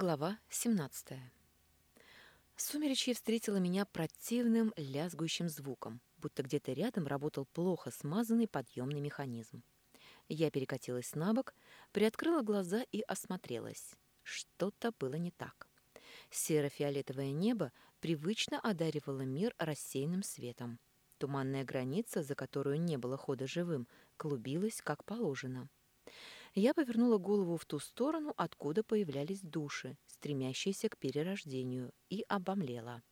Глава 17. Сумеречье встретило меня противным лязгующим звуком, будто где-то рядом работал плохо смазанный подъемный механизм. Я перекатилась на бок, приоткрыла глаза и осмотрелась. Что-то было не так. Серо-фиолетовое небо привычно одаривало мир рассеянным светом. Туманная граница, за которую не было хода живым, клубилась как положено. Я повернула голову в ту сторону, откуда появлялись души, стремящиеся к перерождению, и обомлела.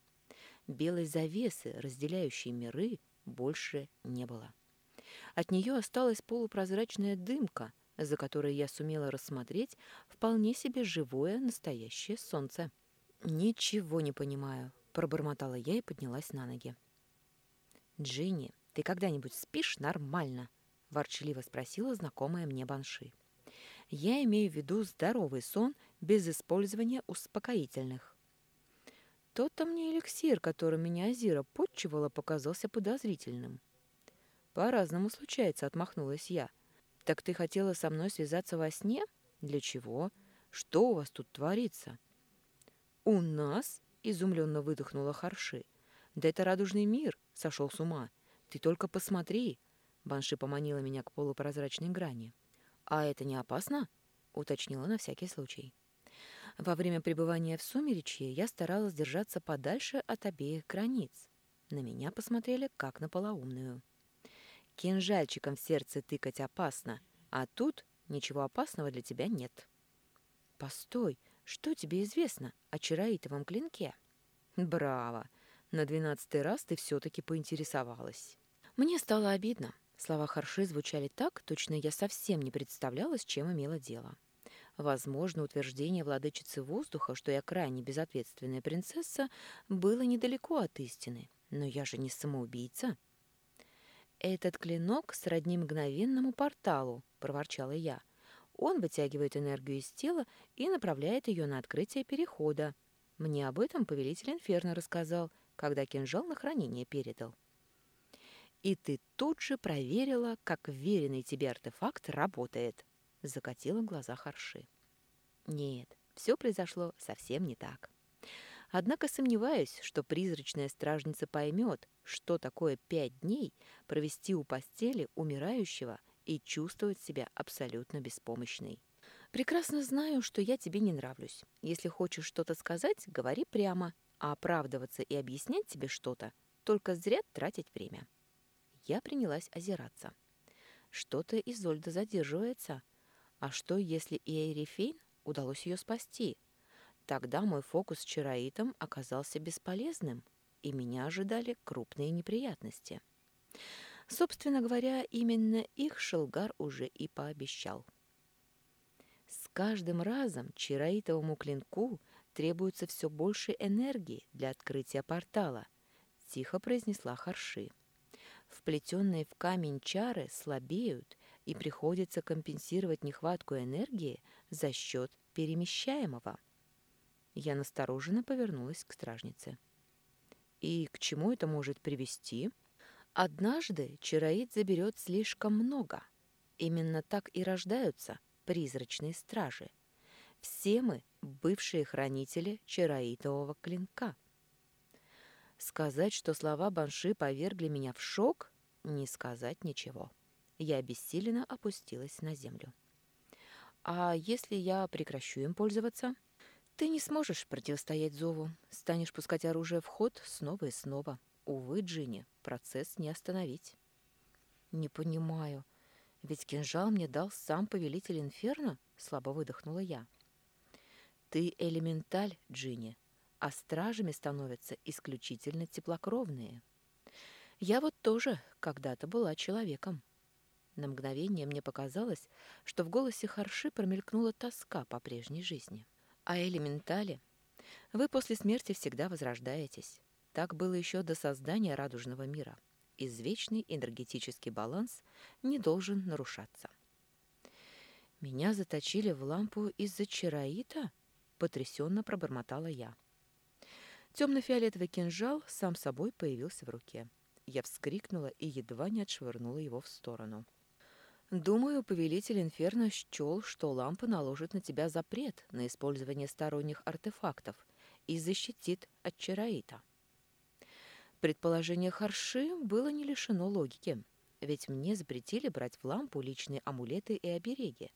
Белой завесы, разделяющей миры, больше не было. От нее осталась полупрозрачная дымка, за которой я сумела рассмотреть вполне себе живое настоящее солнце. «Ничего не понимаю», — пробормотала я и поднялась на ноги. «Джинни, ты когда-нибудь спишь нормально?» — ворчливо спросила знакомая мне Банши. Я имею в виду здоровый сон без использования успокоительных. Тот-то мне эликсир, которым меня Азира подчивала, показался подозрительным. «По-разному случается», — отмахнулась я. «Так ты хотела со мной связаться во сне? Для чего? Что у вас тут творится?» «У нас?» — изумленно выдохнула Харши. «Да это радужный мир!» — сошел с ума. «Ты только посмотри!» Банши поманила меня к полупрозрачной грани. «А это не опасно?» — уточнила на всякий случай. Во время пребывания в сумеречье я старалась держаться подальше от обеих границ. На меня посмотрели как на полоумную. «Кинжальчиком в сердце тыкать опасно, а тут ничего опасного для тебя нет». «Постой, что тебе известно о чароитовом клинке?» «Браво! На двенадцатый раз ты все-таки поинтересовалась». Мне стало обидно. Слова Харши звучали так, точно я совсем не представляла, с чем имела дело. Возможно, утверждение владычицы воздуха, что я крайне безответственная принцесса, было недалеко от истины. Но я же не самоубийца. «Этот клинок сродни мгновенному порталу», — проворчала я. «Он вытягивает энергию из тела и направляет ее на открытие перехода. Мне об этом повелитель Инферно рассказал, когда кинжал на хранение передал» и ты тут же проверила, как веренный тебе артефакт работает», — закатила глаза Харши. «Нет, все произошло совсем не так. Однако сомневаюсь, что призрачная стражница поймет, что такое пять дней провести у постели умирающего и чувствовать себя абсолютно беспомощной. Прекрасно знаю, что я тебе не нравлюсь. Если хочешь что-то сказать, говори прямо, а оправдываться и объяснять тебе что-то — только зря тратить время». Я принялась озираться. Что-то Изольда задерживается. А что, если и Эрифейн удалось ее спасти? Тогда мой фокус с чароитом оказался бесполезным, и меня ожидали крупные неприятности. Собственно говоря, именно их Шелгар уже и пообещал. С каждым разом чароитовому клинку требуется все больше энергии для открытия портала, тихо произнесла Харши. Вплетенные в камень чары слабеют, и приходится компенсировать нехватку энергии за счет перемещаемого. Я настороженно повернулась к стражнице. И к чему это может привести? Однажды чароид заберет слишком много. Именно так и рождаются призрачные стражи. Все мы — бывшие хранители чароитового клинка. Сказать, что слова Банши повергли меня в шок, не сказать ничего. Я обессиленно опустилась на землю. «А если я прекращу им пользоваться?» «Ты не сможешь противостоять зову. Станешь пускать оружие в ход снова и снова. Увы, Джинни, процесс не остановить». «Не понимаю. Ведь кинжал мне дал сам повелитель Инферно?» — слабо выдохнула я. «Ты элементаль, Джинни а стражами становятся исключительно теплокровные. Я вот тоже когда-то была человеком. На мгновение мне показалось, что в голосе Харши промелькнула тоска по прежней жизни. А элементали? Вы после смерти всегда возрождаетесь. Так было еще до создания радужного мира. Извечный энергетический баланс не должен нарушаться. «Меня заточили в лампу из-за чароита?» — потрясенно пробормотала я. Темно-фиолетовый кинжал сам собой появился в руке. Я вскрикнула и едва не отшвырнула его в сторону. Думаю, повелитель Инферно счел, что лампа наложит на тебя запрет на использование сторонних артефактов и защитит от Чараита. Предположение Харши было не лишено логики, ведь мне запретили брать в лампу личные амулеты и обереги.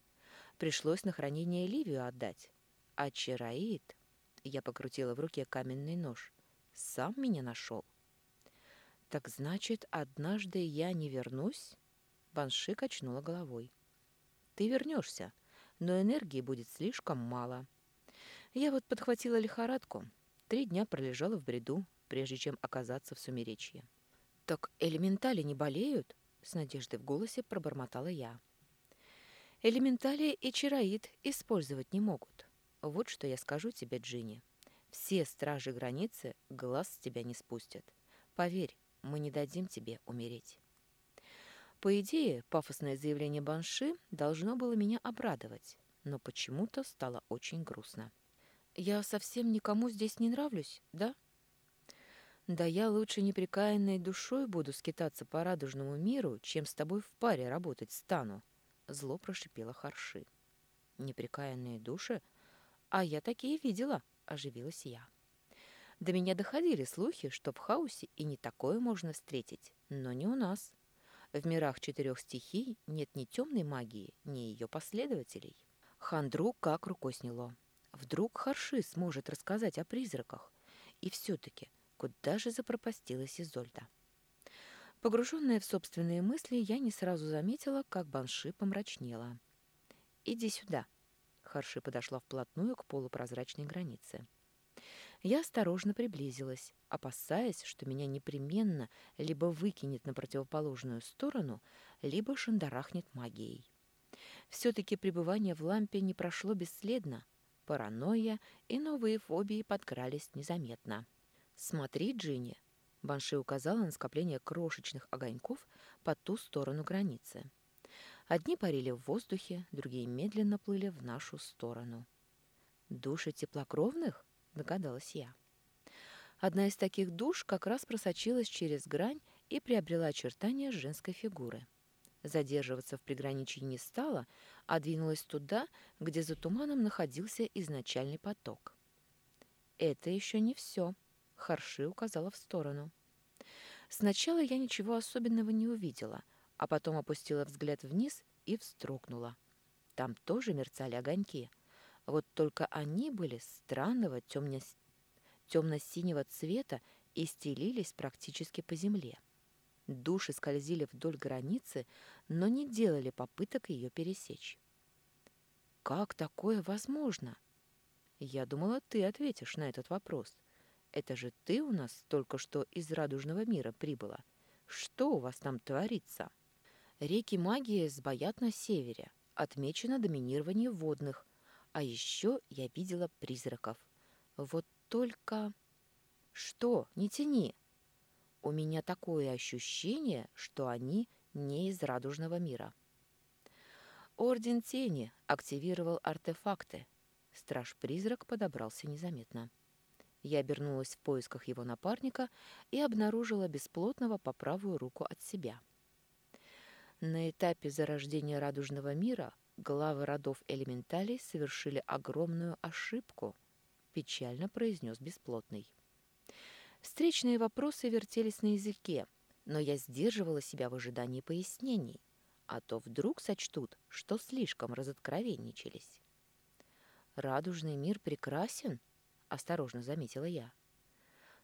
Пришлось на хранение Ливию отдать. А Чараит... Я покрутила в руке каменный нож. Сам меня нашел. Так значит, однажды я не вернусь? Банши качнула головой. «Ты вернешься, но энергии будет слишком мало. Я вот подхватила лихорадку. Три дня пролежала в бреду, прежде чем оказаться в сумеречье». «Так элементали не болеют?» — с надеждой в голосе пробормотала я. «Элементали и чароид использовать не могут. Вот что я скажу тебе, Джинни. Все стражи границы глаз с тебя не спустят. Поверь, мы не дадим тебе умереть». По идее, пафосное заявление Банши должно было меня обрадовать, но почему-то стало очень грустно. «Я совсем никому здесь не нравлюсь, да?» «Да я лучше непрекаянной душой буду скитаться по радужному миру, чем с тобой в паре работать стану», — зло прошипела Харши. «Непрекаянные души? А я такие видела», — оживилась я. До меня доходили слухи, что в хаосе и не такое можно встретить, но не у нас. В мирах четырех стихий нет ни темной магии, ни ее последователей. Хандру как рукой сняло. Вдруг Харши сможет рассказать о призраках. И все-таки, куда же запропастилась Изольда? Погруженная в собственные мысли, я не сразу заметила, как Банши помрачнела. «Иди сюда». Харши подошла вплотную к полупрозрачной границе. Я осторожно приблизилась, опасаясь, что меня непременно либо выкинет на противоположную сторону, либо шандарахнет магией. Все-таки пребывание в лампе не прошло бесследно. Паранойя и новые фобии подкрались незаметно. «Смотри, Джинни!» Банши указала на скопление крошечных огоньков по ту сторону границы. Одни парили в воздухе, другие медленно плыли в нашу сторону. «Души теплокровных?» догадалась я. Одна из таких душ как раз просочилась через грань и приобрела очертания женской фигуры. Задерживаться в приграничье не стала, а двинулась туда, где за туманом находился изначальный поток. «Это еще не все», — Харши указала в сторону. Сначала я ничего особенного не увидела, а потом опустила взгляд вниз и вздрогнула. Там тоже мерцали огоньки — вот только они были странного темно-синего цвета и стелились практически по земле. Души скользили вдоль границы, но не делали попыток ее пересечь. «Как такое возможно?» «Я думала, ты ответишь на этот вопрос. Это же ты у нас только что из радужного мира прибыла. Что у вас там творится?» Реки магии сбоят на севере. Отмечено доминирование водных, а еще я видела призраков. Вот только... Что? Не тяни. У меня такое ощущение, что они не из радужного мира. Орден Тени активировал артефакты. Страж-призрак подобрался незаметно. Я обернулась в поисках его напарника и обнаружила бесплотного по правую руку от себя. На этапе зарождения радужного мира главы родов элементалей совершили огромную ошибку, печально произнес бесплотный. Встречные вопросы вертелись на языке, но я сдерживала себя в ожидании пояснений, а то вдруг сочтут, что слишком разоткровенничались. «Радужный мир прекрасен», — осторожно заметила я.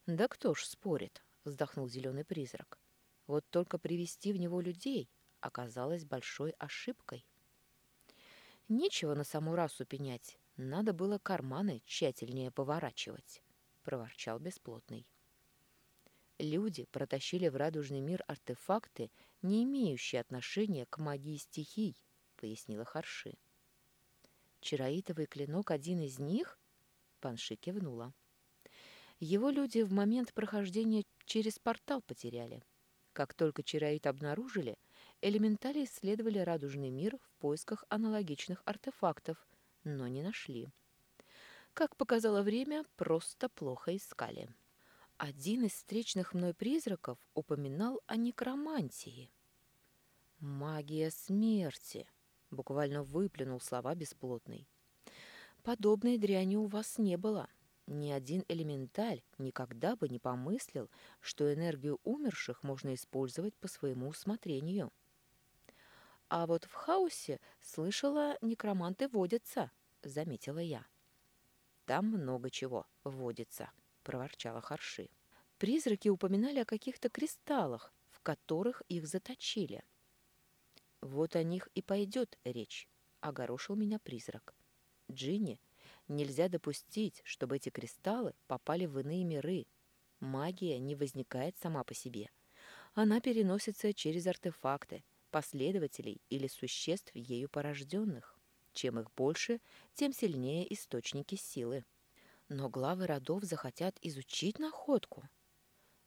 «Да кто ж спорит», — вздохнул зеленый призрак. «Вот только привести в него людей оказалось большой ошибкой». Нечего на саму расу пенять, надо было карманы тщательнее поворачивать, проворчал бесплотный. Люди протащили в радужный мир артефакты, не имеющие отношения к магии стихий, пояснила Харши. Чароитовый клинок один из них? Панши кивнула. Его люди в момент прохождения через портал потеряли. Как только Чароит обнаружили, элементали исследовали радужный мир в поисках аналогичных артефактов, но не нашли. Как показало время, просто плохо искали. Один из встречных мной призраков упоминал о некромантии. «Магия смерти!» — буквально выплюнул слова бесплотный. «Подобной дряни у вас не было. Ни один элементаль никогда бы не помыслил, что энергию умерших можно использовать по своему усмотрению. А вот в хаосе, слышала, некроманты водятся, заметила я. Там много чего водится, проворчала Харши. Призраки упоминали о каких-то кристаллах, в которых их заточили. Вот о них и пойдет речь, огорошил меня призрак. Джинни, нельзя допустить, чтобы эти кристаллы попали в иные миры. Магия не возникает сама по себе. Она переносится через артефакты, последователей или существ ею порожденных. Чем их больше, тем сильнее источники силы. Но главы родов захотят изучить находку.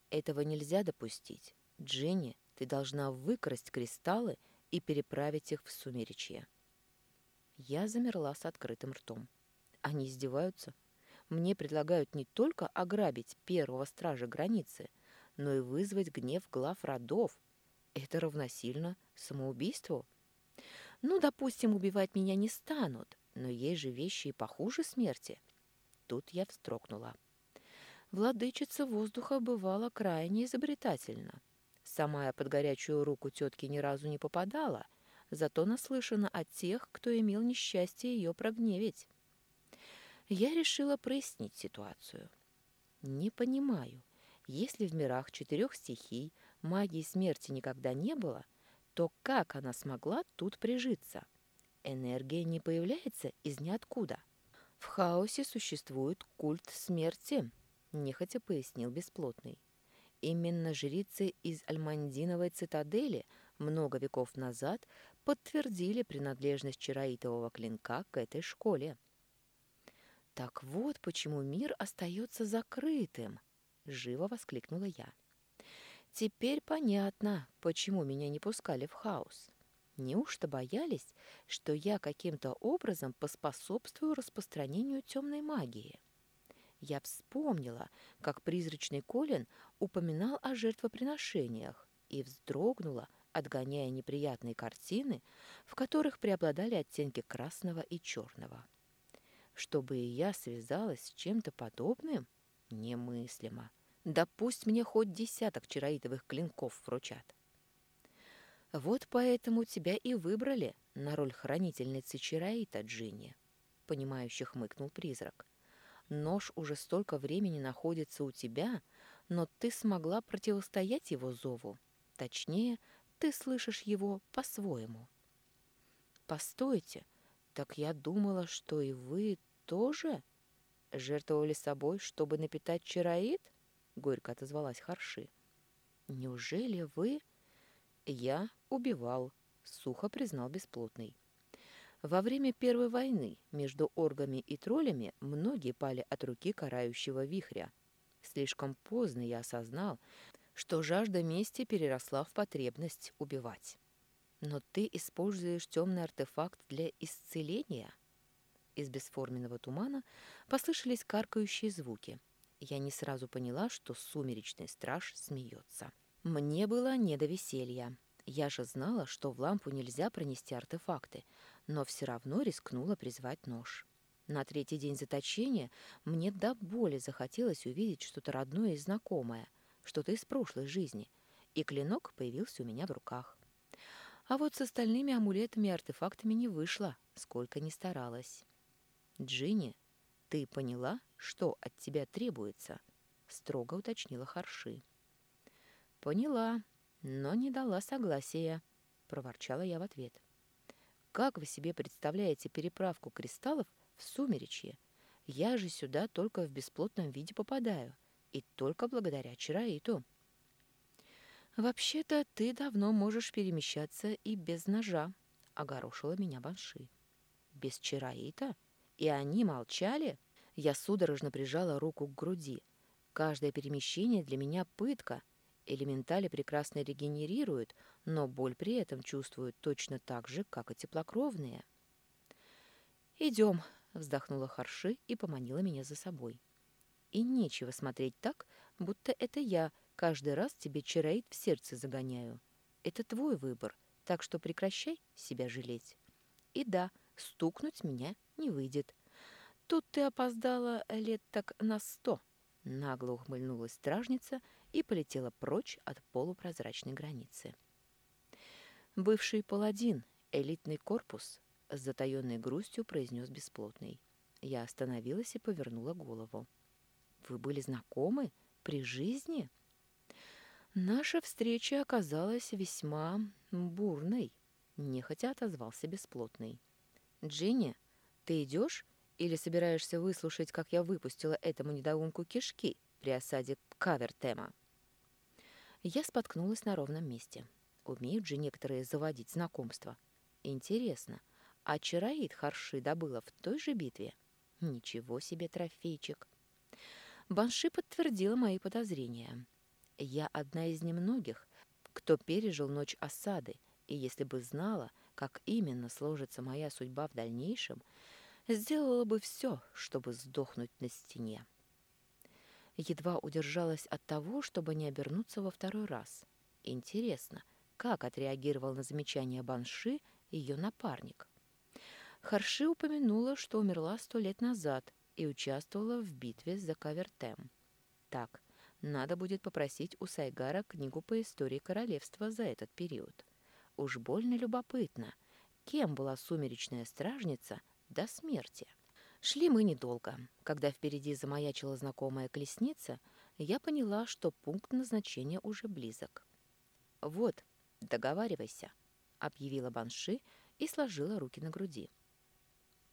Этого нельзя допустить. Дженни, ты должна выкрасть кристаллы и переправить их в сумеречье. Я замерла с открытым ртом. Они издеваются. Мне предлагают не только ограбить первого стража границы, но и вызвать гнев глав родов. Это равносильно самоубийству. Ну, допустим, убивать меня не станут, но есть же вещи и похуже смерти. Тут я встрогнула. Владычица воздуха бывала крайне изобретательна. Сама я под горячую руку тетки ни разу не попадала, зато наслышана от тех, кто имел несчастье ее прогневить. Я решила прояснить ситуацию. Не понимаю, если в мирах четырех стихий магии смерти никогда не было, то как она смогла тут прижиться? Энергия не появляется из ниоткуда. В хаосе существует культ смерти, нехотя пояснил бесплотный. Именно жрицы из Альмандиновой цитадели много веков назад подтвердили принадлежность чароитового клинка к этой школе. «Так вот почему мир остается закрытым!» — живо воскликнула я. «Теперь понятно, почему меня не пускали в хаос. Неужто боялись, что я каким-то образом поспособствую распространению темной магии?» Я вспомнила, как призрачный Колин упоминал о жертвоприношениях и вздрогнула, отгоняя неприятные картины, в которых преобладали оттенки красного и черного. Чтобы я связалась с чем-то подобным? Немыслимо. Да пусть мне хоть десяток чароидовых клинков вручат. Вот поэтому тебя и выбрали на роль хранительницы чароита, Джинни, понимающе хмыкнул призрак. Нож уже столько времени находится у тебя, но ты смогла противостоять его зову. Точнее, ты слышишь его по-своему. Постойте, так я думала, что и вы тоже жертвовали собой, чтобы напитать чароид? Горько отозвалась Харши. Неужели вы... Я убивал, сухо признал бесплотный. Во время Первой войны между оргами и троллями многие пали от руки карающего вихря. Слишком поздно я осознал, что жажда мести переросла в потребность убивать. Но ты используешь темный артефакт для исцеления? Из бесформенного тумана послышались каркающие звуки. Я не сразу поняла, что сумеречный страж смеется. Мне было не до веселья. Я же знала, что в лампу нельзя пронести артефакты, но все равно рискнула призвать нож. На третий день заточения мне до боли захотелось увидеть что-то родное и знакомое, что-то из прошлой жизни, и клинок появился у меня в руках. А вот с остальными амулетами и артефактами не вышло, сколько ни старалась. «Джинни, ты поняла, что от тебя требуется?» — строго уточнила Харши. «Поняла, но не дала согласия», — проворчала я в ответ. Как вы себе представляете переправку кристаллов в сумеречье? Я же сюда только в бесплотном виде попадаю, и только благодаря Чараиту. «Вообще-то ты давно можешь перемещаться и без ножа», — огорошила меня Банши. «Без Чараита? И они молчали?» Я судорожно прижала руку к груди. Каждое перемещение для меня пытка, Элементали прекрасно регенерируют, но боль при этом чувствуют точно так же, как и теплокровные. «Идем», — вздохнула Харши и поманила меня за собой. «И нечего смотреть так, будто это я каждый раз тебе чароид в сердце загоняю. Это твой выбор, так что прекращай себя жалеть. И да, стукнуть меня не выйдет. Тут ты опоздала лет так на сто. Нагло ухмыльнулась стражница и полетела прочь от полупрозрачной границы. Бывший паладин, элитный корпус, с затаенной грустью произнес бесплотный. Я остановилась и повернула голову. «Вы были знакомы? При жизни?» Наша встреча оказалась весьма бурной, нехотя отозвался бесплотный. «Джинни, ты идешь или собираешься выслушать, как я выпустила этому недоумку кишки при осаде Кавертема?» Я споткнулась на ровном месте. Умеют же некоторые заводить знакомства. Интересно, а Чароид Харши добыла в той же битве? Ничего себе трофейчик. Банши подтвердила мои подозрения. Я одна из немногих, кто пережил ночь осады, и если бы знала, как именно сложится моя судьба в дальнейшем, сделала бы все, чтобы сдохнуть на стене едва удержалась от того, чтобы не обернуться во второй раз. Интересно, как отреагировал на замечание Банши ее напарник? Харши упомянула, что умерла сто лет назад и участвовала в битве за Кавертем. Так, надо будет попросить у Сайгара книгу по истории королевства за этот период. Уж больно любопытно, кем была сумеречная стражница до смерти. Шли мы недолго. Когда впереди замаячила знакомая колесница, я поняла, что пункт назначения уже близок. «Вот, договаривайся», — объявила Банши и сложила руки на груди.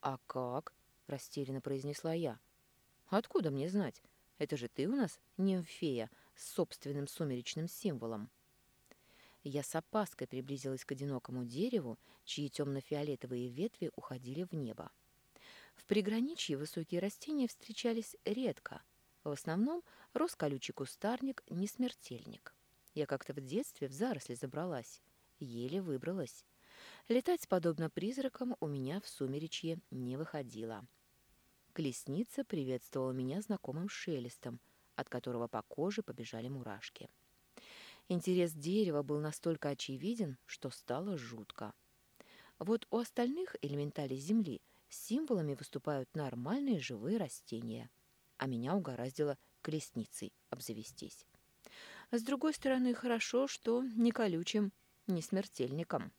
«А как?» — растерянно произнесла я. «Откуда мне знать? Это же ты у нас нимфея с собственным сумеречным символом». Я с опаской приблизилась к одинокому дереву, чьи темно-фиолетовые ветви уходили в небо. В приграничье высокие растения встречались редко. В основном рос колючий кустарник, не смертельник. Я как-то в детстве в заросли забралась, еле выбралась. Летать, подобно призракам, у меня в сумеречье не выходило. Колесница приветствовала меня знакомым шелестом, от которого по коже побежали мурашки. Интерес дерева был настолько очевиден, что стало жутко. Вот у остальных элементалей Земли – Символами выступают нормальные живые растения, а меня угораздило колесницей обзавестись. С другой стороны, хорошо, что не колючим, не смертельником.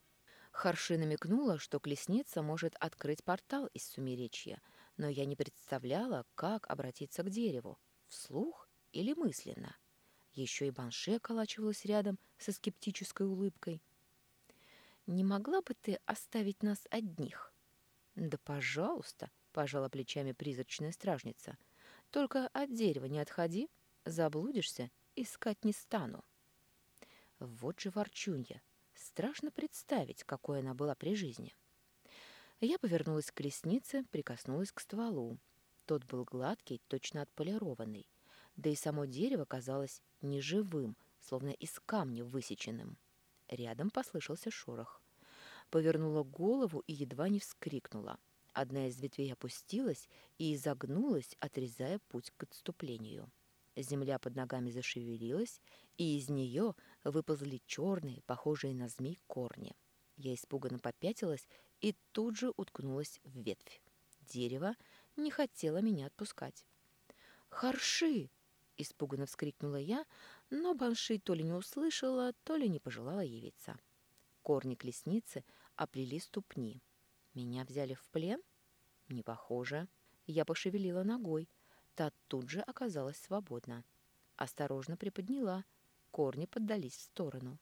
Харши намекнула, что колесница может открыть портал из Сумеречья, но я не представляла, как обратиться к дереву, вслух или мысленно. Еще и Банше околачивалась рядом со скептической улыбкой. «Не могла бы ты оставить нас одних?» «Да пожалуйста», — пожала плечами призрачная стражница. «Только от дерева не отходи, заблудишься, искать не стану». Вот же ворчунья. Страшно представить, какой она была при жизни. Я повернулась к колеснице, прикоснулась к стволу. Тот был гладкий, точно отполированный. Да и само дерево казалось неживым, словно из камня высеченным. Рядом послышался шорох повернула голову и едва не вскрикнула. Одна из ветвей опустилась и изогнулась, отрезая путь к отступлению. Земля под ногами зашевелилась, и из нее выползли черные, похожие на змей, корни. Я испуганно попятилась и тут же уткнулась в ветвь. Дерево не хотело меня отпускать. «Харши!» — испуганно вскрикнула я, но Банши то ли не услышала, то ли не пожелала явиться. Корни колесницы оплели ступни. Меня взяли в плен? Не похоже. Я пошевелила ногой. Та тут же оказалась свободна. Осторожно приподняла. Корни поддались в сторону.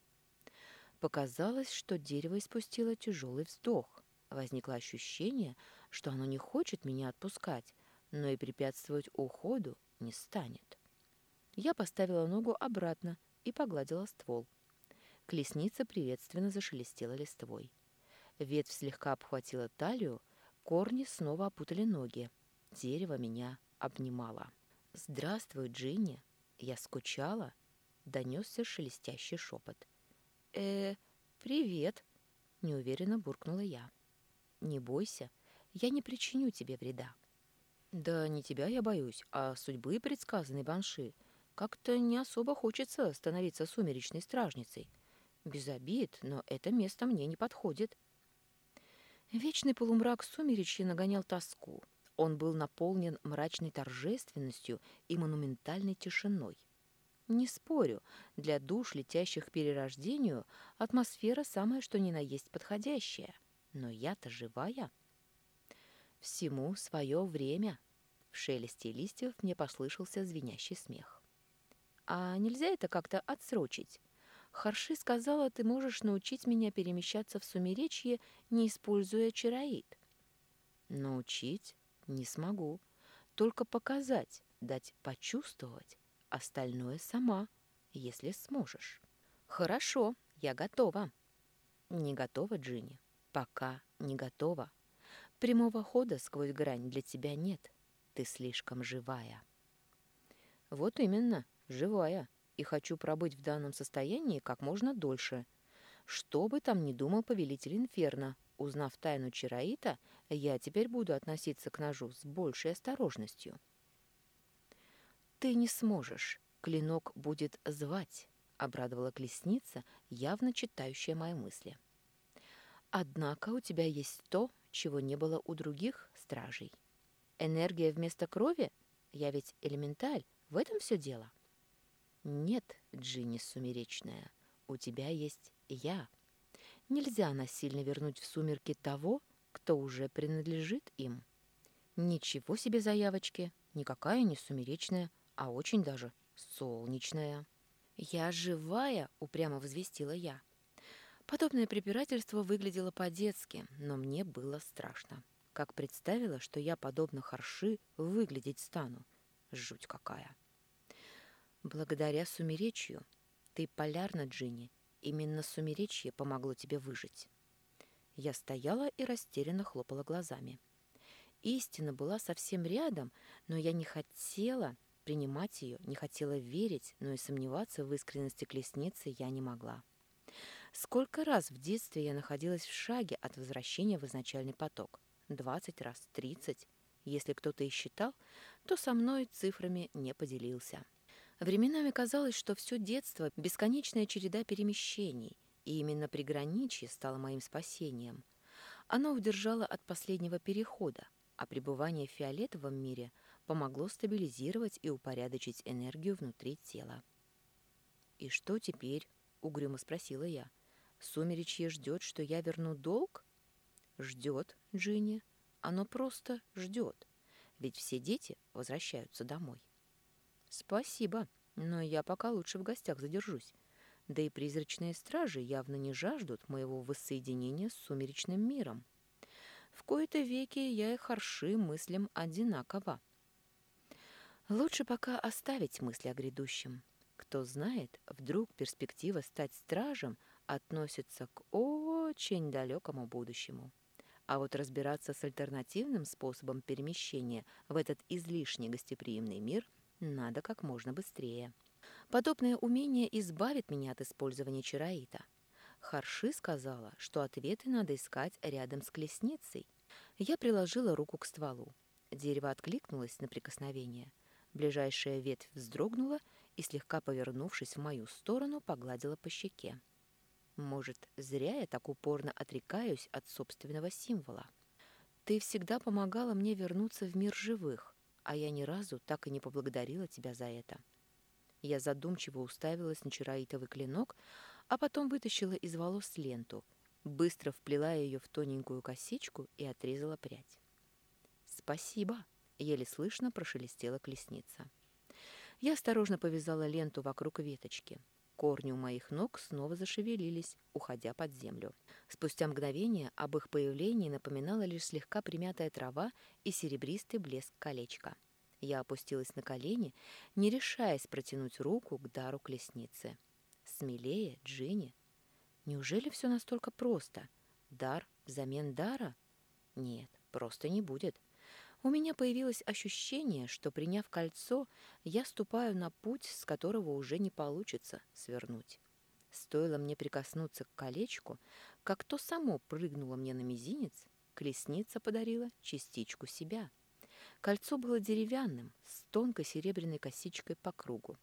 Показалось, что дерево испустило тяжелый вздох. Возникло ощущение, что оно не хочет меня отпускать, но и препятствовать уходу не станет. Я поставила ногу обратно и погладила ствол. Колесница приветственно зашелестела листвой. Ветвь слегка обхватила талию, корни снова опутали ноги. Дерево меня обнимало. «Здравствуй, Джинни!» Я скучала. Донесся шелестящий шепот. э привет!» Неуверенно буркнула я. «Не бойся, я не причиню тебе вреда». «Да не тебя я боюсь, а судьбы предсказанной Банши. Как-то не особо хочется становиться сумеречной стражницей. Без обид, но это место мне не подходит. Вечный полумрак сумеречья нагонял тоску. Он был наполнен мрачной торжественностью и монументальной тишиной. Не спорю, для душ, летящих к перерождению, атмосфера самая что ни на есть подходящая. Но я-то живая. Всему свое время. В шелесте листьев мне послышался звенящий смех. А нельзя это как-то отсрочить? Харши сказала, ты можешь научить меня перемещаться в сумеречье, не используя чароид. Научить не смогу. Только показать, дать почувствовать. Остальное сама, если сможешь. Хорошо, я готова. Не готова, Джинни. Пока не готова. Прямого хода сквозь грань для тебя нет. Ты слишком живая. Вот именно, живая и хочу пробыть в данном состоянии как можно дольше. Что бы там ни думал повелитель Инферно, узнав тайну Чароита, я теперь буду относиться к ножу с большей осторожностью. «Ты не сможешь. Клинок будет звать», — обрадовала колесница, явно читающая мои мысли. «Однако у тебя есть то, чего не было у других стражей. Энергия вместо крови? Я ведь элементаль, в этом все дело». «Нет, Джинни Сумеречная, у тебя есть я. Нельзя насильно вернуть в сумерки того, кто уже принадлежит им». «Ничего себе заявочки! Никакая не сумеречная, а очень даже солнечная». «Я живая!» — упрямо возвестила я. Подобное препирательство выглядело по-детски, но мне было страшно. Как представила, что я, подобно Харши, выглядеть стану. Жуть какая! Благодаря сумеречью ты полярна, Джинни. Именно сумеречье помогло тебе выжить. Я стояла и растерянно хлопала глазами. Истина была совсем рядом, но я не хотела принимать ее, не хотела верить, но и сомневаться в искренности колесницы я не могла. Сколько раз в детстве я находилась в шаге от возвращения в изначальный поток? Двадцать раз, тридцать. Если кто-то и считал, то со мной цифрами не поделился. Временами казалось, что все детство — бесконечная череда перемещений, и именно приграничье стало моим спасением. Оно удержало от последнего перехода, а пребывание в фиолетовом мире помогло стабилизировать и упорядочить энергию внутри тела. «И что теперь?» — угрюмо спросила я. «Сумеречье ждет, что я верну долг?» «Ждет, Джинни. Оно просто ждет. Ведь все дети возвращаются домой». «Спасибо, но я пока лучше в гостях задержусь. Да и призрачные стражи явно не жаждут моего воссоединения с сумеречным миром. В кои-то веки я и Харши мыслям одинаково. Лучше пока оставить мысли о грядущем. Кто знает, вдруг перспектива стать стражем относится к очень далекому будущему. А вот разбираться с альтернативным способом перемещения в этот излишне гостеприимный мир надо как можно быстрее. Подобное умение избавит меня от использования чароита. Харши сказала, что ответы надо искать рядом с колесницей. Я приложила руку к стволу. Дерево откликнулось на прикосновение. Ближайшая ветвь вздрогнула и, слегка повернувшись в мою сторону, погладила по щеке. Может, зря я так упорно отрекаюсь от собственного символа. Ты всегда помогала мне вернуться в мир живых а я ни разу так и не поблагодарила тебя за это. Я задумчиво уставилась на чароитовый клинок, а потом вытащила из волос ленту, быстро вплела ее в тоненькую косичку и отрезала прядь. «Спасибо!» — еле слышно прошелестела колесница. Я осторожно повязала ленту вокруг веточки. Корни у моих ног снова зашевелились, уходя под землю. Спустя мгновение об их появлении напоминала лишь слегка примятая трава и серебристый блеск колечка. Я опустилась на колени, не решаясь протянуть руку к дару колесницы. Смелее, Джинни. Неужели все настолько просто? Дар взамен дара? Нет, просто не будет. У меня появилось ощущение, что, приняв кольцо, я ступаю на путь, с которого уже не получится свернуть. Стоило мне прикоснуться к колечку, как то само прыгнуло мне на мизинец, колесница подарила частичку себя. Кольцо было деревянным, с тонкой серебряной косичкой по кругу.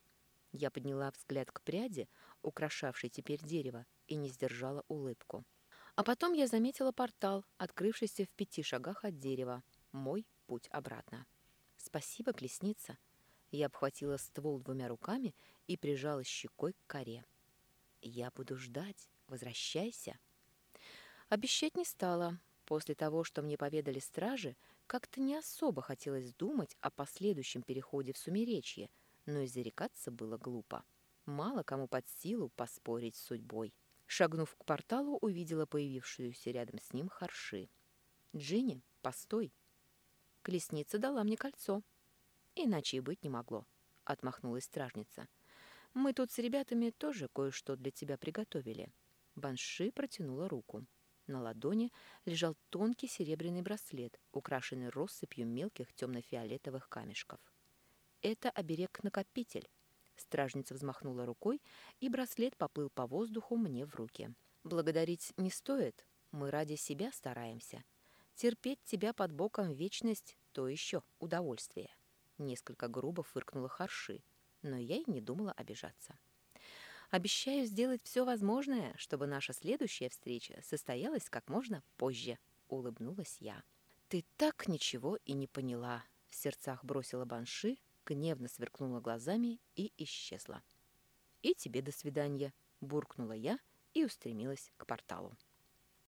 Я подняла взгляд к пряди, украшавшей теперь дерево, и не сдержала улыбку. А потом я заметила портал, открывшийся в пяти шагах от дерева. Мой путь обратно. «Спасибо, колесница!» Я обхватила ствол двумя руками и прижала щекой к коре. «Я буду ждать. Возвращайся!» Обещать не стала. После того, что мне поведали стражи, как-то не особо хотелось думать о последующем переходе в Сумеречье, но и зарекаться было глупо. Мало кому под силу поспорить с судьбой. Шагнув к порталу, увидела появившуюся рядом с ним Харши. «Джинни, постой!» Колесница дала мне кольцо. Иначе и быть не могло, — отмахнулась стражница. Мы тут с ребятами тоже кое-что для тебя приготовили. Банши протянула руку. На ладони лежал тонкий серебряный браслет, украшенный россыпью мелких темно-фиолетовых камешков. «Это оберег-накопитель». Стражница взмахнула рукой, и браслет поплыл по воздуху мне в руки. «Благодарить не стоит. Мы ради себя стараемся. Терпеть тебя под боком вечность — то еще удовольствие. Несколько грубо фыркнула Харши, но я и не думала обижаться. Обещаю сделать все возможное, чтобы наша следующая встреча состоялась как можно позже, улыбнулась я. Ты так ничего и не поняла, в сердцах бросила Банши, гневно сверкнула глазами и исчезла. И тебе до свидания, буркнула я и устремилась к порталу.